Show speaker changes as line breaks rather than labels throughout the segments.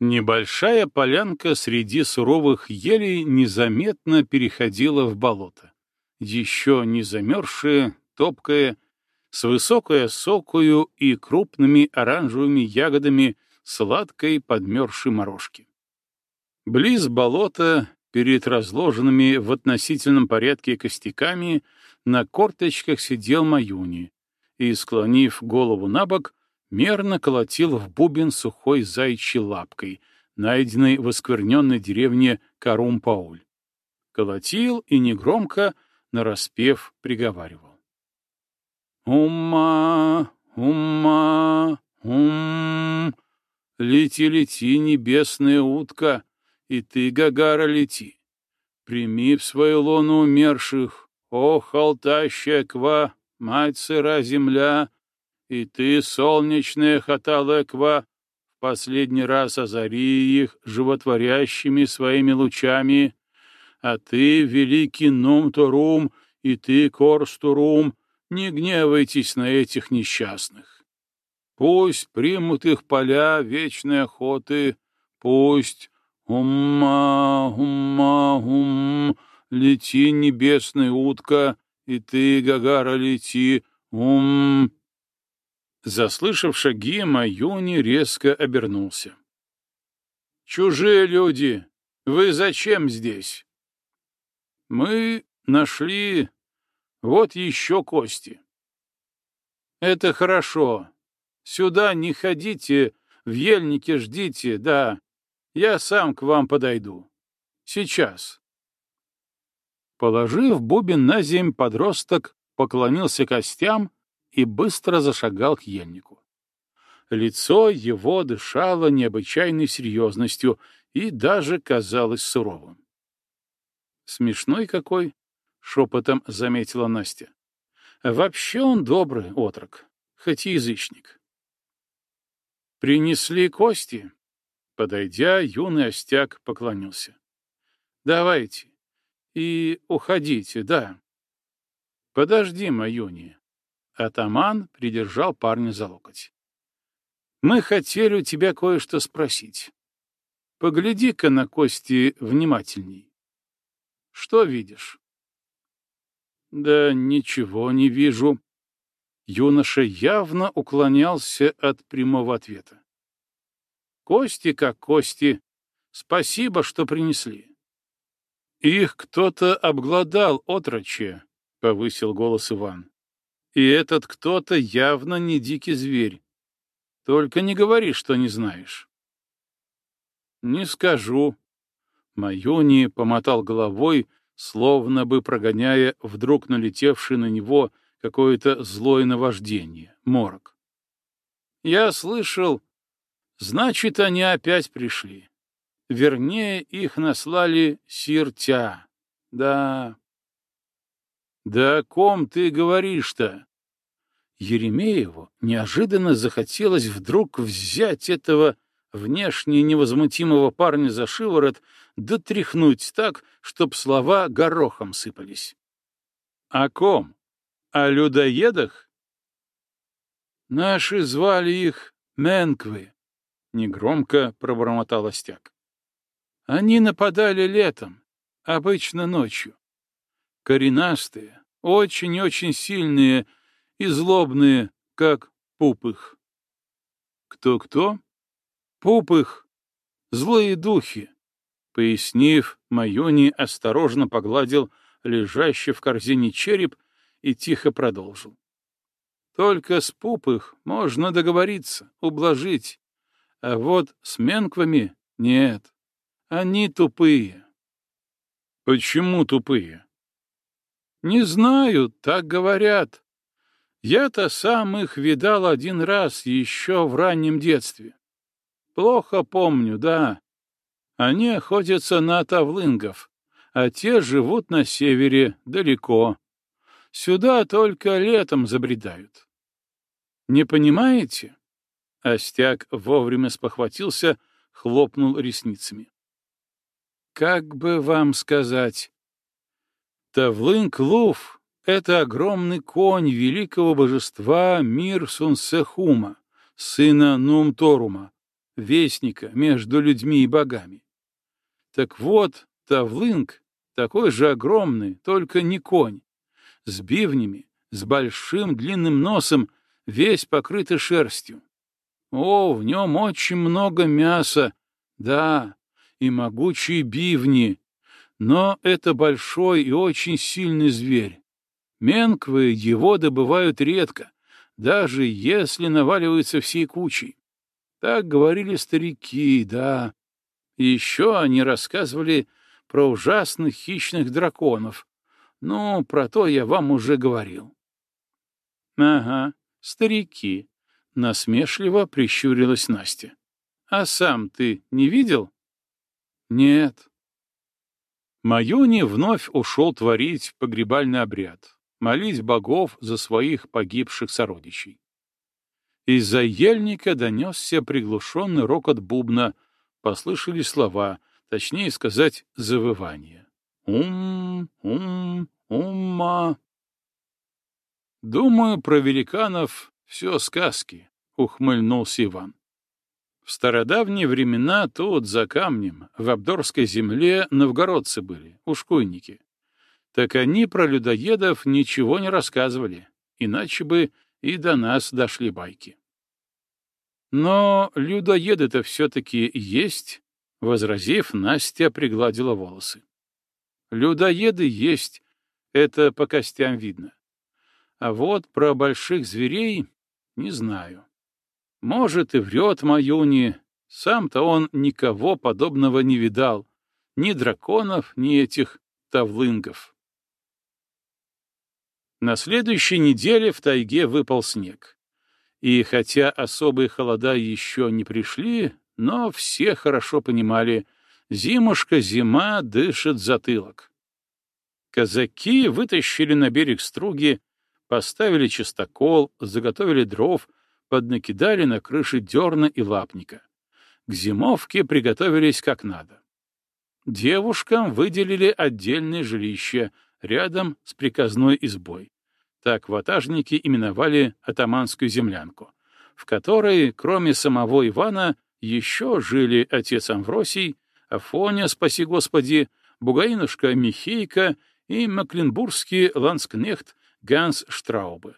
Небольшая полянка среди суровых елей незаметно переходила в болото. Еще не замерзшее, топкое, с высокой осокою и крупными оранжевыми ягодами сладкой подмерзшей морожки. Близ болота, перед разложенными в относительном порядке костяками, на корточках сидел Маюни и, склонив голову на бок, мерно колотил в бубен сухой зайчьей лапкой, найденной в оскверненной деревне Карум-Пауль. Колотил и негромко, нараспев, приговаривал. «Ума, ума, ум, лети, лети, небесная утка, и ты, Гагара, лети. Прими в свою лону умерших, о, холтащая ква, мать сыра земля, и ты, солнечная Хаталеква, в последний раз озари их животворящими своими лучами, а ты, великий Нум-Торум, и ты, Корстурум, не гневайтесь на этих несчастных. Пусть примут их поля вечной охоты, пусть умма, умма, ум, лети, небесная утка, и ты, Гагара, лети, ум, Заслышав шаги, Маюни резко обернулся. «Чужие люди! Вы зачем здесь?» «Мы нашли вот еще кости». «Это хорошо. Сюда не ходите, в ельнике ждите, да. Я сам к вам подойду. Сейчас». Положив бубен на земь, подросток поклонился костям и быстро зашагал к ельнику. Лицо его дышало необычайной серьезностью и даже казалось суровым. «Смешной какой!» — шепотом заметила Настя. «Вообще он добрый отрок, хоть и язычник». «Принесли кости?» Подойдя, юный остяк поклонился. «Давайте. И уходите, да. Подожди, Маюни. Атаман придержал парня за локоть. «Мы хотели у тебя кое-что спросить. Погляди-ка на кости внимательней. Что видишь?» «Да ничего не вижу». Юноша явно уклонялся от прямого ответа. «Кости как кости. Спасибо, что принесли». «Их кто-то обглодал, отроче», — повысил голос Иван. И этот кто-то явно не дикий зверь. Только не говори, что не знаешь. Не скажу. Майони помотал головой, словно бы прогоняя вдруг налетевшее на него какое-то злое наваждение, морок. Я слышал, значит, они опять пришли. Вернее, их наслали сиртя. Да, «Да о ком ты говоришь-то?» Еремееву неожиданно захотелось вдруг взять этого внешне невозмутимого парня за шиворот, да так, чтоб слова горохом сыпались. «О ком? О людоедах?» «Наши звали их Менквы», — негромко пробормотал Остяк. «Они нападали летом, обычно ночью коренастые, очень-очень сильные и злобные, как пупых. Кто-кто? Пупых, злые духи. Пояснив, Майони осторожно погладил лежащий в корзине череп и тихо продолжил. Только с пупых можно договориться, ублажить, а вот с менквами нет. Они тупые. Почему тупые? Не знаю, так говорят. Я-то сам их видал один раз еще в раннем детстве. Плохо помню, да. Они охотятся на тавлынгов, а те живут на севере, далеко. Сюда только летом забредают. Не понимаете? Остяк вовремя спохватился, хлопнул ресницами. Как бы вам сказать? Тавлын-Клув — это огромный конь великого божества Мир Сунсехума, сына Нумторума, вестника между людьми и богами. Так вот, Тавлынг такой же огромный, только не конь, с бивнями, с большим длинным носом, весь покрытый шерстью. О, в нем очень много мяса, да, и могучие бивни, но это большой и очень сильный зверь. Менквы его добывают редко, даже если наваливаются всей кучей. Так говорили старики, да. Еще они рассказывали про ужасных хищных драконов. Ну, про то я вам уже говорил. Ага, старики, — насмешливо прищурилась Настя. А сам ты не видел? Нет. Маюни вновь ушел творить погребальный обряд, молить богов за своих погибших сородичей. Из-за ельника донесся приглушенный рокот бубна, послышались слова, точнее сказать, завывание. «Ум, ум, умма». «Думаю, про великанов все сказки», — ухмыльнулся Иван. В стародавние времена тут, за камнем, в Абдорской земле, новгородцы были, ушкуйники. Так они про людоедов ничего не рассказывали, иначе бы и до нас дошли байки. Но людоеды-то все-таки есть, — возразив, Настя пригладила волосы. Людоеды есть, это по костям видно. А вот про больших зверей не знаю. Может, и врет Маюни. Сам-то он никого подобного не видал. Ни драконов, ни этих тавлынгов. На следующей неделе в тайге выпал снег. И хотя особые холода еще не пришли, но все хорошо понимали, зимушка-зима дышит затылок. Казаки вытащили на берег струги, поставили чистокол, заготовили дров — поднакидали на крыши дерна и лапника. К зимовке приготовились как надо. Девушкам выделили отдельное жилище рядом с приказной избой. Так ватажники именовали атаманскую землянку, в которой, кроме самого Ивана, еще жили отец Амвросий, Афоня, спаси Господи, Бугаинушка Михейка и Макленбургский ланскнехт Ганс Штраубе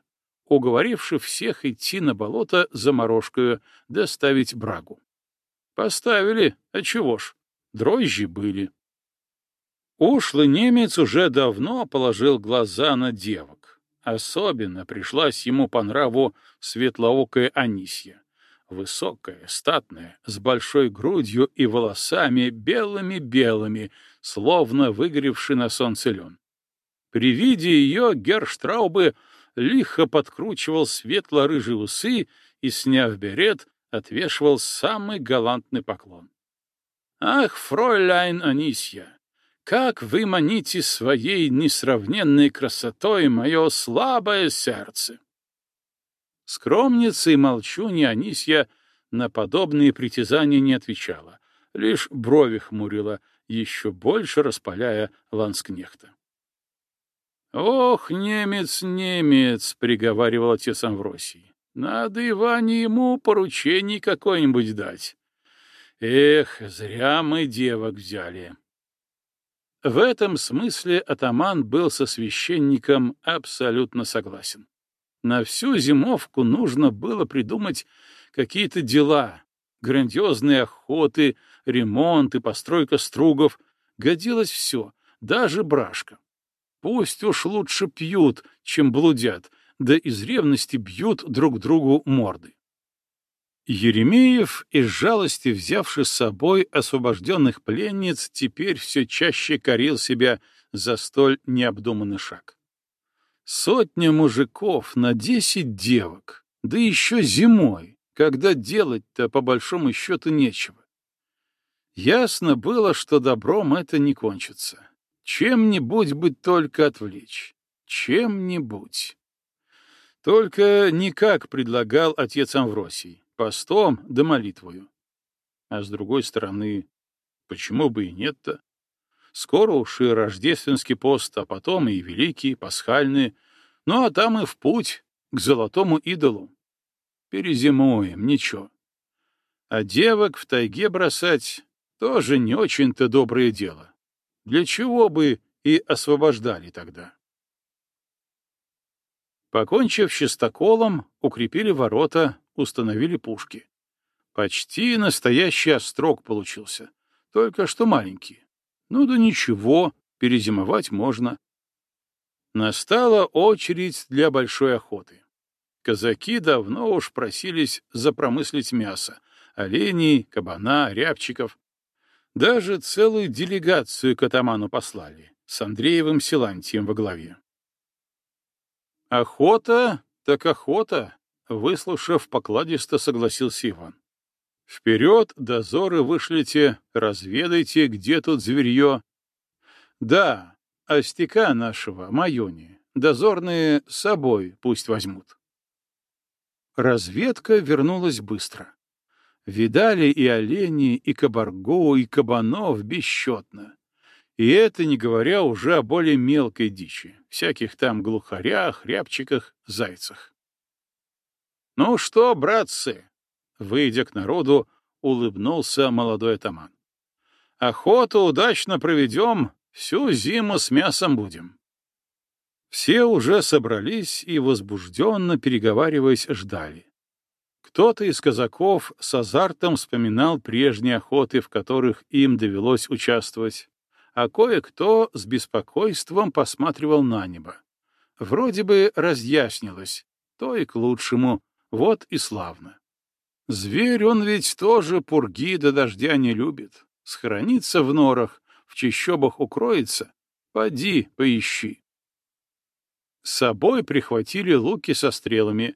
уговоривши всех идти на болото за морожкою, доставить брагу. Поставили, а чего ж, дрожжи были. Ушлый немец уже давно положил глаза на девок. Особенно пришлась ему по нраву светлоокая Анисья. Высокая, статная, с большой грудью и волосами белыми-белыми, словно выгоревший на солнце лен. При виде ее Герштраубы лихо подкручивал светло-рыжие усы и, сняв берет, отвешивал самый галантный поклон. «Ах, фройляйн Анисья, как вы маните своей несравненной красотой мое слабое сердце!» Скромница и молчунья Анисья на подобные притязания не отвечала, лишь брови хмурила, еще больше распаляя ланскнехта. «Ох, немец, немец!» — приговаривал отец Амвросий. «Надо Иване ему поручений какое-нибудь дать. Эх, зря мы девок взяли». В этом смысле атаман был со священником абсолютно согласен. На всю зимовку нужно было придумать какие-то дела, грандиозные охоты, ремонт и постройка стругов. Годилось все, даже брашка. Пусть уж лучше пьют, чем блудят, да из ревности бьют друг другу морды. Еремеев, из жалости взявший с собой освобожденных пленниц, теперь все чаще корил себя за столь необдуманный шаг. Сотня мужиков на десять девок, да еще зимой, когда делать-то по большому счету нечего. Ясно было, что добром это не кончится. Чем-нибудь бы только отвлечь. Чем-нибудь. Только никак предлагал отец Амвросий, постом да молитвою. А с другой стороны, почему бы и нет-то? Скоро уж и рождественский пост, а потом и великий, пасхальный, ну а там и в путь, к золотому идолу. Перезимуем, ничего. А девок в тайге бросать тоже не очень-то доброе дело. Для чего бы и освобождали тогда? Покончив с чистоколом, укрепили ворота, установили пушки. Почти настоящий острог получился, только что маленький. Ну да ничего, перезимовать можно. Настала очередь для большой охоты. Казаки давно уж просились запромыслить мясо — оленей, кабана, рябчиков. Даже целую делегацию к атаману послали, с Андреевым Силантием во главе. «Охота, так охота», — выслушав, покладисто согласился Иван. «Вперед, дозоры вышлите, разведайте, где тут зверье». «Да, остяка нашего, Майони, дозорные с собой пусть возьмут». Разведка вернулась быстро. Видали и оленей, и кабаргу, и кабанов бесчетно. И это не говоря уже о более мелкой дичи, всяких там глухарях, рябчиках, зайцах. «Ну что, братцы?» — выйдя к народу, улыбнулся молодой атаман. «Охоту удачно проведем, всю зиму с мясом будем». Все уже собрались и, возбужденно переговариваясь, ждали. Кто-то из казаков с азартом вспоминал прежние охоты, в которых им довелось участвовать, а кое-кто с беспокойством посматривал на небо. Вроде бы разъяснилось, то и к лучшему, вот и славно. Зверь он ведь тоже пурги до дождя не любит, схоронится в норах, в чащобах укроется, поди поищи. С собой прихватили луки со стрелами,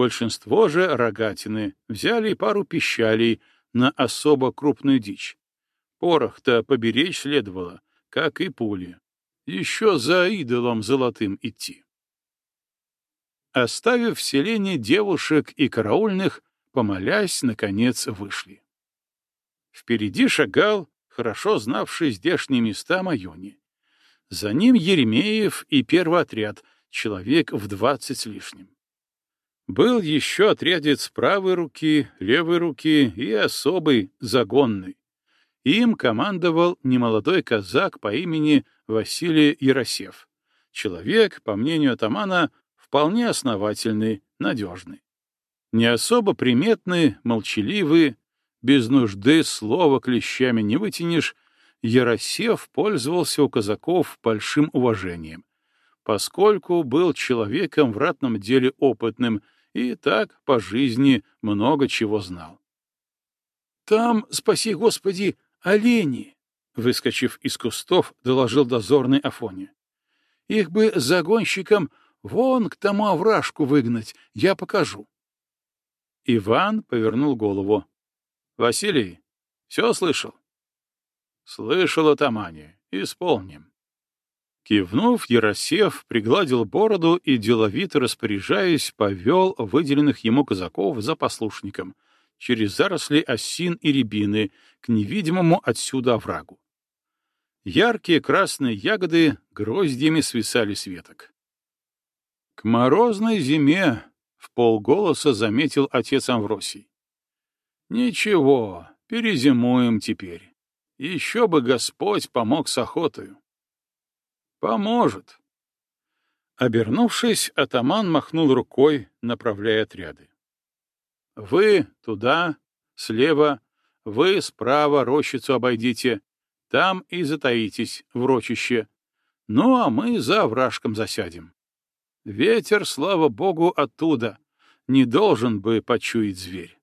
большинство же рогатины, взяли пару пищалей на особо крупную дичь, Порох-то поберечь следовало, как и пули. Еще за идолом золотым идти. Оставив в селении девушек и караульных, помолясь, наконец вышли. Впереди шагал, хорошо знавший здешние места Майони. За ним Еремеев и первый отряд, человек в двадцать с лишним. Был еще отрядец правой руки, левой руки и особый, загонный. Им командовал немолодой казак по имени Василий Яросев. Человек, по мнению атамана, вполне основательный, надежный. Не особо приметный, молчаливый, без нужды слова клещами не вытянешь, Яросев пользовался у казаков большим уважением, поскольку был человеком в ратном деле опытным и так по жизни много чего знал. «Там, спаси Господи, Олени! Выскочив из кустов, доложил дозорный Афоне. Их бы загонщикам вон к тому овражку выгнать, я покажу. Иван повернул голову. — Василий, все слышал? — Слышал, атамане. Исполним. Кивнув, Яросев пригладил бороду и, деловито распоряжаясь, повел выделенных ему казаков за послушником — через заросли осин и рябины к невидимому отсюда оврагу. Яркие красные ягоды гроздьями свисали с веток. «К морозной зиме», — в полголоса заметил отец Амвросий. «Ничего, перезимуем теперь. Еще бы Господь помог с охотою». «Поможет». Обернувшись, атаман махнул рукой, направляя отряды. Вы туда, слева, вы справа рощицу обойдите, там и затаитесь в рочище. Ну, а мы за овражком засядем. Ветер, слава богу, оттуда. Не должен бы почуять зверь.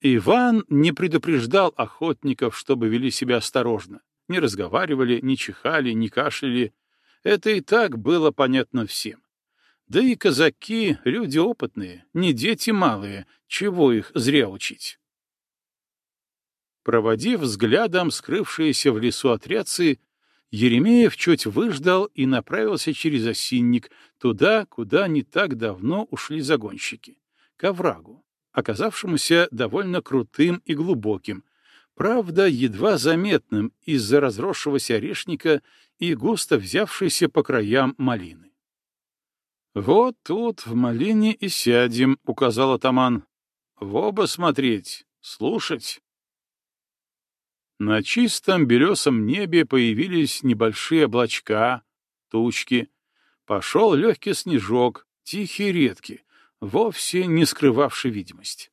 Иван не предупреждал охотников, чтобы вели себя осторожно. Не разговаривали, не чихали, не кашляли. Это и так было понятно всем. Да и казаки — люди опытные, не дети малые, чего их зря учить. Проводив взглядом скрывшиеся в лесу отрядцы, Еремеев чуть выждал и направился через осинник, туда, куда не так давно ушли загонщики, к оврагу, оказавшемуся довольно крутым и глубоким, правда, едва заметным из-за разросшегося орешника и густо взявшейся по краям малины. «Вот тут в малине и сядем», — указал атаман. В оба смотреть, слушать. На чистом белесом небе появились небольшие облачка, тучки. Пошел легкий снежок, тихий редкий, вовсе не скрывавший видимость.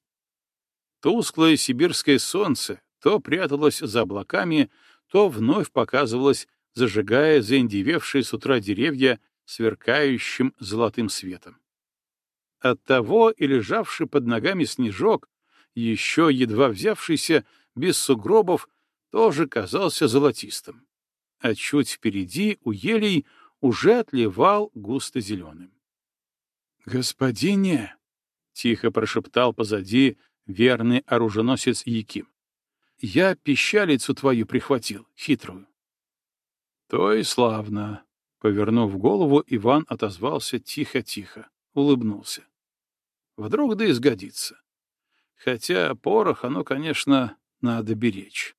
Тусклое сибирское солнце то пряталось за облаками, то вновь показывалось, зажигая заиндевевшие с утра деревья сверкающим золотым светом. Оттого и лежавший под ногами снежок, еще едва взявшийся, без сугробов, тоже казался золотистым, а чуть впереди у елей уже отливал густо зеленым. «Господине!» — тихо прошептал позади верный оруженосец Яким. «Я пищалицу твою прихватил, хитрую». «То и славно!» — повернув голову, Иван отозвался тихо-тихо, улыбнулся. «Вдруг да изгодится. Хотя порох, оно, конечно, надо беречь».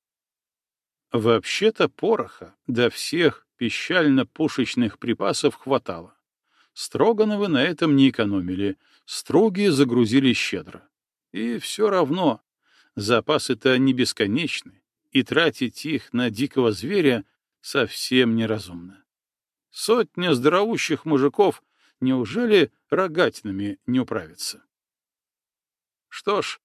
Вообще-то пороха до всех пищально-пушечных припасов хватало. Строгановы на этом не экономили, струги загрузили щедро. И все равно запасы-то не бесконечны, и тратить их на дикого зверя совсем неразумно. Сотня здоровущих мужиков неужели рогатинами не управятся? Что ж,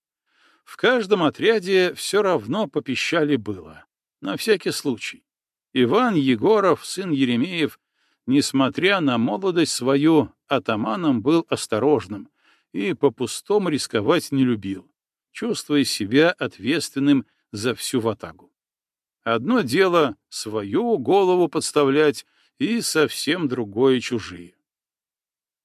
в каждом отряде все равно попищали было. На всякий случай. Иван Егоров, сын Еремеев, несмотря на молодость свою, атаманом был осторожным и по-пустому рисковать не любил, чувствуя себя ответственным за всю ватагу. Одно дело — свою голову подставлять, и совсем другое — чужие.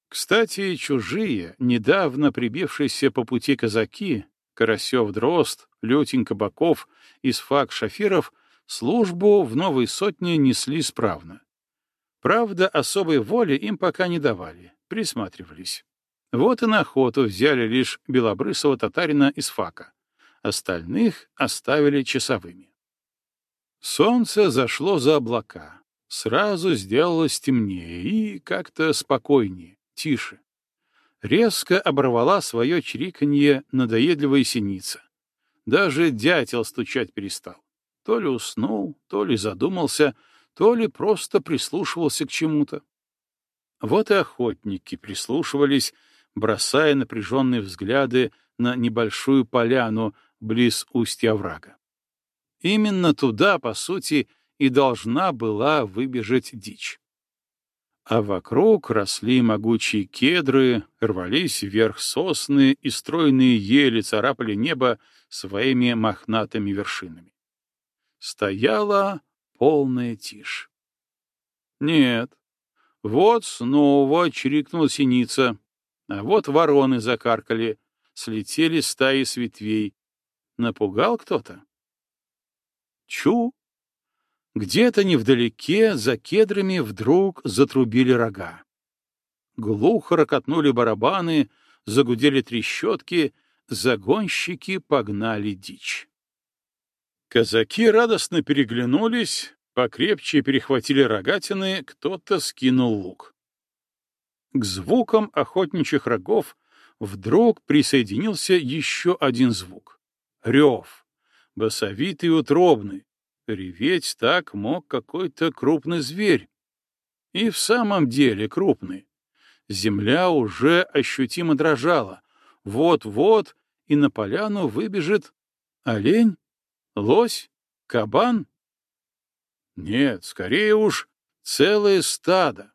Кстати, чужие, недавно прибившиеся по пути казаки, Карасев-Дрозд, Лютень Кабаков, Исфак Шафиров — Службу в новой сотне несли справно. Правда, особой воли им пока не давали, присматривались. Вот и на охоту взяли лишь белобрысого татарина из фака. Остальных оставили часовыми. Солнце зашло за облака. Сразу сделалось темнее и как-то спокойнее, тише. Резко оборвала свое чириканье надоедливая синица. Даже дятел стучать перестал. То ли уснул, то ли задумался, то ли просто прислушивался к чему-то. Вот и охотники прислушивались, бросая напряженные взгляды на небольшую поляну близ устья врага. Именно туда, по сути, и должна была выбежать дичь. А вокруг росли могучие кедры, рвались вверх сосны и стройные ели царапали небо своими мохнатыми вершинами стояла полная тишь. Нет, вот снова чирикнула синица, а вот вороны закаркали, слетели стаи с ветвей. Напугал кто-то? Чу! Где-то невдалеке, за кедрами, вдруг затрубили рога. Глухо рокотнули барабаны, загудели трещотки, загонщики погнали дичь. Казаки радостно переглянулись, покрепче перехватили рогатины, кто-то скинул лук. К звукам охотничьих рогов вдруг присоединился еще один звук — рев, басовитый и утробный. Реветь так мог какой-то крупный зверь. И в самом деле крупный. Земля уже ощутимо дрожала. Вот-вот и на поляну выбежит олень. Лось? Кабан? Нет, скорее уж целое стадо.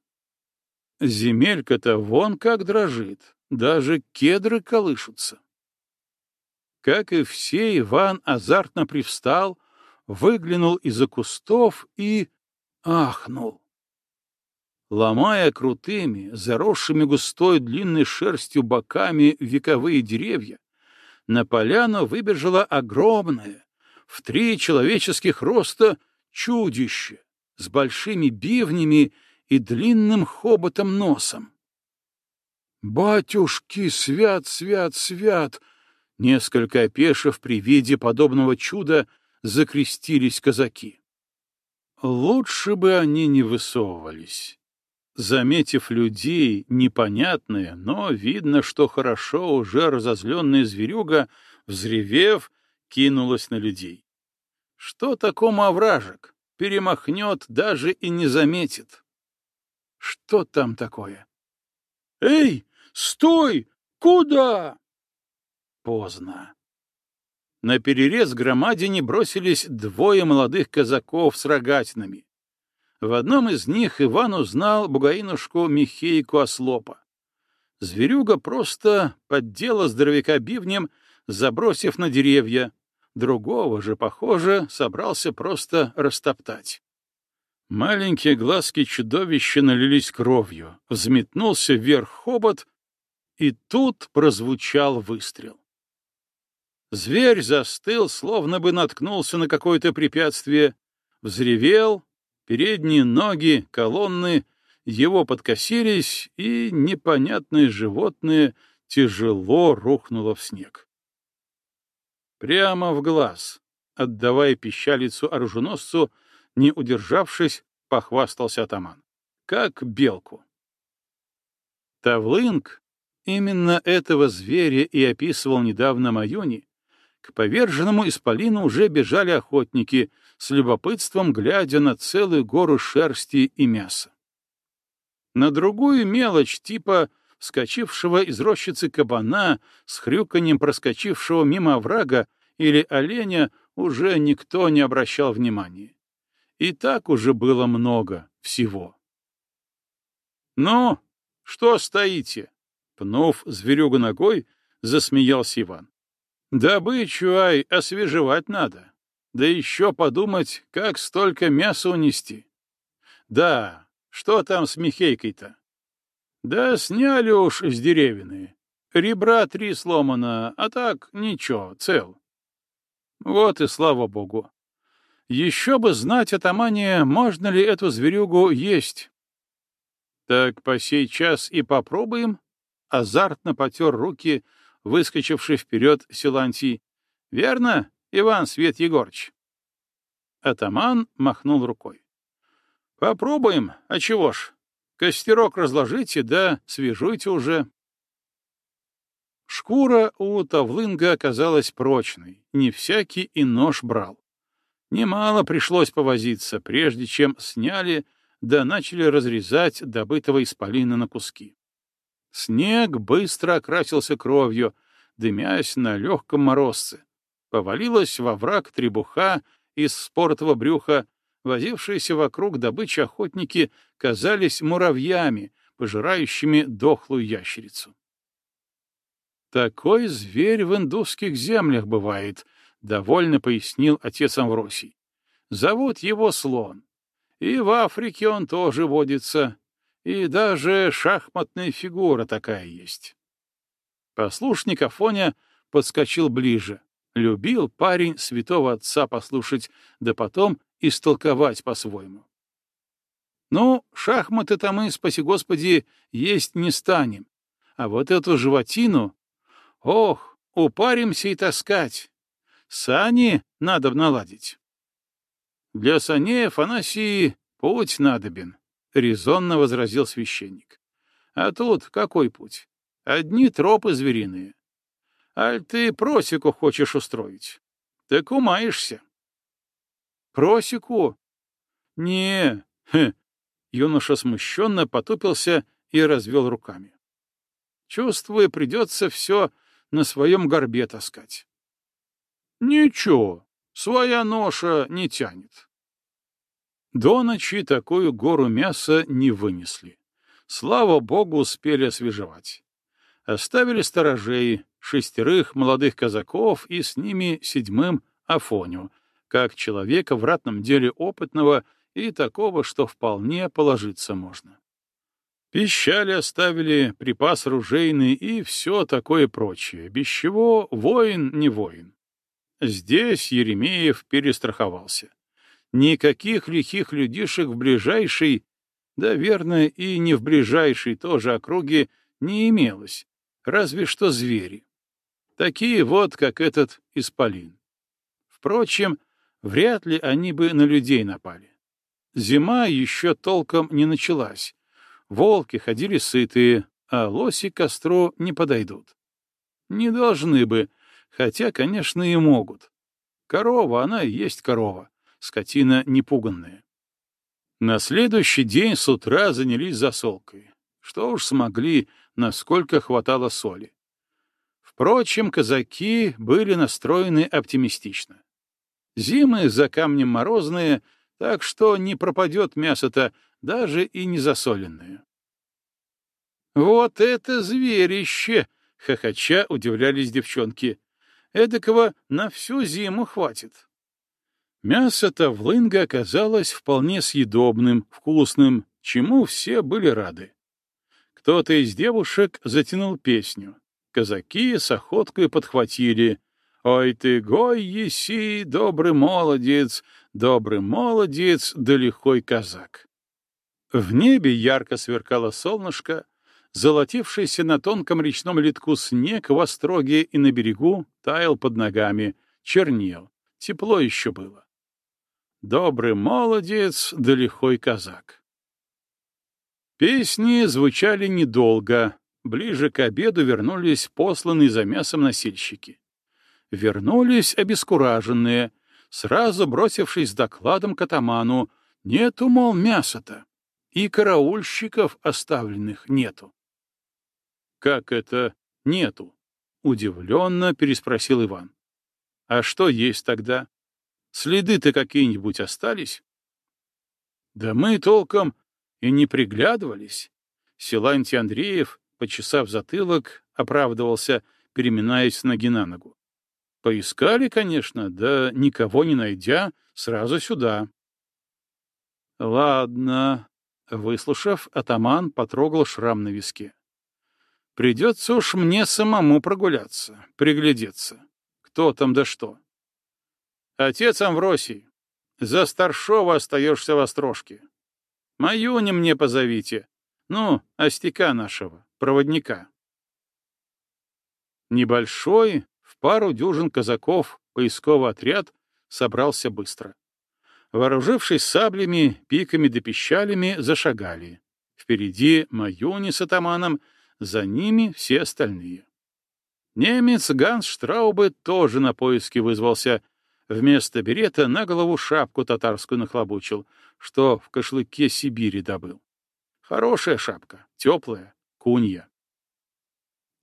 Земелька-то вон как дрожит, даже кедры колышутся. Как и все, Иван азартно привстал, выглянул из-за кустов и ахнул. Ломая крутыми, заросшими густой длинной шерстью боками вековые деревья, на поляну выбежала огромная, в три человеческих роста чудище с большими бивнями и длинным хоботом носом. «Батюшки, свят, свят, свят!» Несколько опешив при виде подобного чуда, закрестились казаки. Лучше бы они не высовывались. Заметив людей, непонятное, но видно, что хорошо уже разозленная зверюга, взревев, кинулась на людей. Что такому овражек? Перемахнет, даже и не заметит. Что там такое? «Эй, стой! Куда?» Поздно. На перерез громадине бросились двое молодых казаков с рогатинами. В одном из них Иван узнал бугаинушку Михейку Ослопа. Зверюга просто поддела здоровяка бивнем, забросив на деревья. Другого же, похоже, собрался просто растоптать. Маленькие глазки чудовища налились кровью, взметнулся вверх хобот, и тут прозвучал выстрел. Зверь застыл, словно бы наткнулся на какое-то препятствие, взревел, передние ноги, колонны его подкосились, и непонятное животное тяжело рухнуло в снег. Прямо в глаз, отдавая пищалицу оруженосцу, не удержавшись, похвастался атаман. Как белку. Тавлынг, именно этого зверя и описывал недавно Маюни, к поверженному исполину уже бежали охотники, с любопытством глядя на целую гору шерсти и мяса. На другую мелочь типа вскочившего из рощицы кабана с хрюканьем проскочившего мимо оврага или оленя уже никто не обращал внимания. И так уже было много всего. «Ну, что стоите?» Пнув зверюгу ногой, засмеялся Иван. «Добычу, ай, освежевать надо. Да еще подумать, как столько мяса унести. Да, что там с Михейкой-то? Да сняли уж с деревины. Ребра три сломано, а так ничего, цел. Вот и слава богу. Еще бы знать, атамане, можно ли эту зверюгу есть. Так по сей час и попробуем. Азартно потер руки, выскочивший вперед Силантий. Верно, Иван Свет Егорыч? Атаман махнул рукой. Попробуем, а чего ж? Костерок разложите, да свяжуйте уже. Шкура у Тавлынга оказалась прочной, не всякий и нож брал. Немало пришлось повозиться, прежде чем сняли, да начали разрезать добытого исполина на куски. Снег быстро окрасился кровью, дымясь на легком морозце. Повалилась во враг требуха из спортового брюха, возившиеся вокруг добычи охотники казались муравьями, пожирающими дохлую ящерицу. Такой зверь в индусских землях бывает, — довольно пояснил отец Амвросий. Зовут его слон. И в Африке он тоже водится. И даже шахматная фигура такая есть. Послушник Афоня подскочил ближе. Любил парень святого отца послушать, да потом истолковать по-своему. Ну, шахматы-то мы, спаси Господи, есть не станем. А вот эту животину Ох, упаримся и таскать. Сани надо наладить. Для саней Афанасии путь надобен, — резонно возразил священник. А тут какой путь? Одни тропы звериные. Аль ты просеку хочешь устроить? Так умаешься. Просеку? Не. Юноша смущенно потупился и развел руками. Чувствую, придется все на своем горбе таскать. Ничего, своя ноша не тянет. До ночи такую гору мяса не вынесли. Слава богу, успели освежевать. Оставили сторожей, шестерых молодых казаков и с ними седьмым Афоню, как человека в ратном деле опытного и такого, что вполне положиться можно. Пищали оставили, припас ружейный и все такое прочее, без чего воин не воин. Здесь Еремеев перестраховался. Никаких лихих людишек в ближайшей, да, верно, и не в ближайшей тоже округе не имелось, разве что звери. Такие вот, как этот исполин. Впрочем, вряд ли они бы на людей напали. Зима еще толком не началась, Волки ходили сытые, а лоси к костру не подойдут. Не должны бы, хотя, конечно, и могут. Корова, она и есть корова, скотина непуганная. На следующий день с утра занялись засолкой. Что уж смогли, насколько хватало соли. Впрочем, казаки были настроены оптимистично. Зимы за камнем морозные, так что не пропадет мясо-то, даже и не засоленное. «Вот это зверище!» — хохоча удивлялись девчонки. «Эдакого на всю зиму хватит». Мясо-то в Лынге оказалось вполне съедобным, вкусным, чему все были рады. Кто-то из девушек затянул песню. Казаки с охоткой подхватили. «Ой ты, гой еси, добрый молодец, добрый молодец, да лихой казак». В небе ярко сверкало солнышко, золотившийся на тонком речном литку снег в остроге и на берегу таял под ногами, чернел, тепло еще было. Добрый молодец, да лихой казак. Песни звучали недолго. Ближе к обеду вернулись посланные за мясом носильщики. Вернулись обескураженные, сразу бросившись докладом к атаману. Нету, мол, мяса-то. И караульщиков оставленных нету. «Как это нету?» — удивленно переспросил Иван. «А что есть тогда? Следы-то какие-нибудь остались?» «Да мы толком и не приглядывались. Силантий Андреев, почесав затылок, оправдывался, переминаясь ноги на ногу. Поискали, конечно, да никого не найдя, сразу сюда. Ладно, выслушав, атаман потрогал шрам на виске. Придется уж мне самому прогуляться, приглядеться. Кто там да что. Отец Амвросий, за старшова остаешься в острожке. Маюни мне позовите. Ну, остяка нашего, проводника. Небольшой, в пару дюжин казаков, поисковый отряд собрался быстро. Вооружившись саблями, пиками да пищалями, зашагали. Впереди Маюни с атаманом, за ними все остальные. Немец Ганс Штраубе тоже на поиски вызвался, Вместо берета на голову шапку татарскую нахлобучил, что в кошлыке Сибири добыл. Хорошая шапка, теплая, кунья.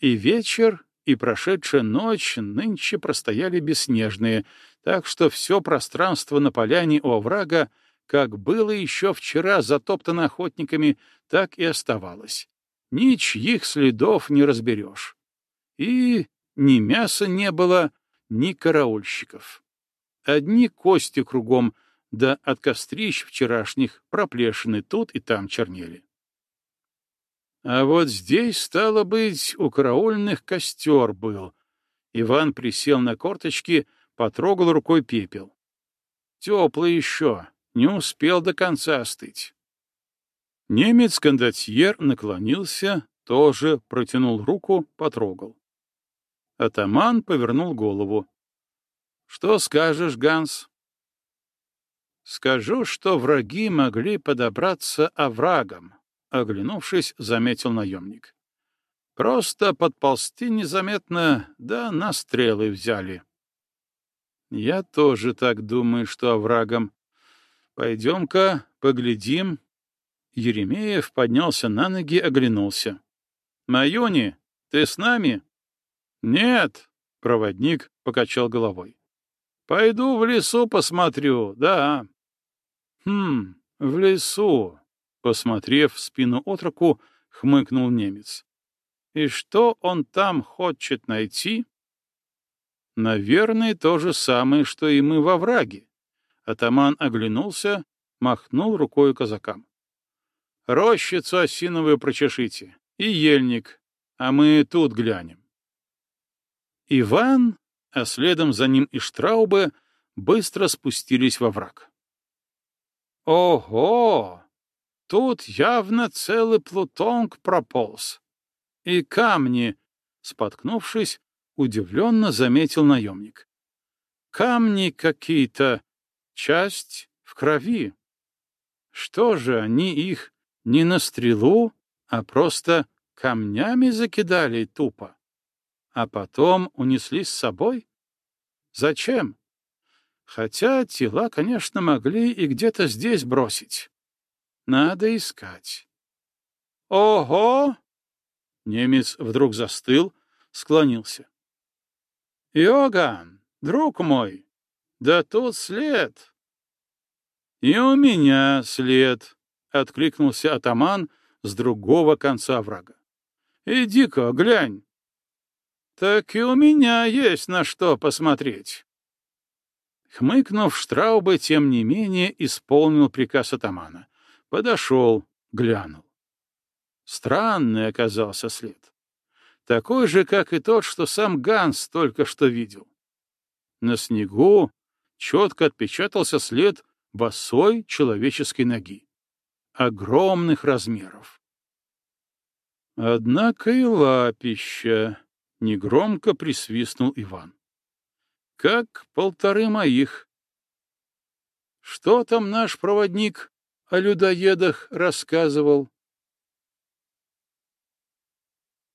И вечер, и прошедшая ночь нынче простояли бесснежные, так что все пространство на поляне у оврага, как было еще вчера затоптано охотниками, так и оставалось. Ничьих следов не разберешь. И ни мяса не было, ни караульщиков. Одни кости кругом, да от кострищ вчерашних проплешины тут и там чернели. А вот здесь, стало быть, у караульных костер был. Иван присел на корточки, потрогал рукой пепел. Теплый еще, не успел до конца остыть. Немец-кондотьер наклонился, тоже протянул руку, потрогал. Атаман повернул голову. Что скажешь, Ганс? Скажу, что враги могли подобраться оврагом, оглянувшись, заметил наемник. Просто подползти незаметно, да на стрелы взяли. Я тоже так думаю, что оврагом. Пойдем-ка, поглядим. Еремеев поднялся на ноги, оглянулся. Маюни, ты с нами? Нет, проводник покачал головой. Пойду в лесу посмотрю, да. Хм, в лесу, посмотрев в спину отроку, хмыкнул немец. И что он там хочет найти? Наверное, то же самое, что и мы во враге. Атаман оглянулся, махнул рукой казакам. Рощицу осиновую прочешите и ельник, а мы тут глянем. Иван а следом за ним и Штраубе быстро спустились во враг. Ого! Тут явно целый плутонг прополз. И камни, споткнувшись, удивленно заметил наемник. Камни какие-то, часть в крови. Что же они их не на стрелу а просто камнями закидали тупо, а потом унесли с собой? Зачем? Хотя тела, конечно, могли и где-то здесь бросить. Надо искать. Ого! Немец вдруг застыл, склонился. Йоган, друг мой, да тут след. И у меня след, откликнулся атаман с другого конца врага. Иди-ка, глянь. Так и у меня есть на что посмотреть. Хмыкнув, Штраубе, тем не менее, исполнил приказ атамана. Подошел, глянул. Странный оказался след. Такой же, как и тот, что сам Ганс только что видел. На снегу четко отпечатался след босой человеческой ноги. Огромных размеров. Однако и лапища, — негромко присвистнул Иван. Как полторы моих. Что там наш проводник о людоедах рассказывал?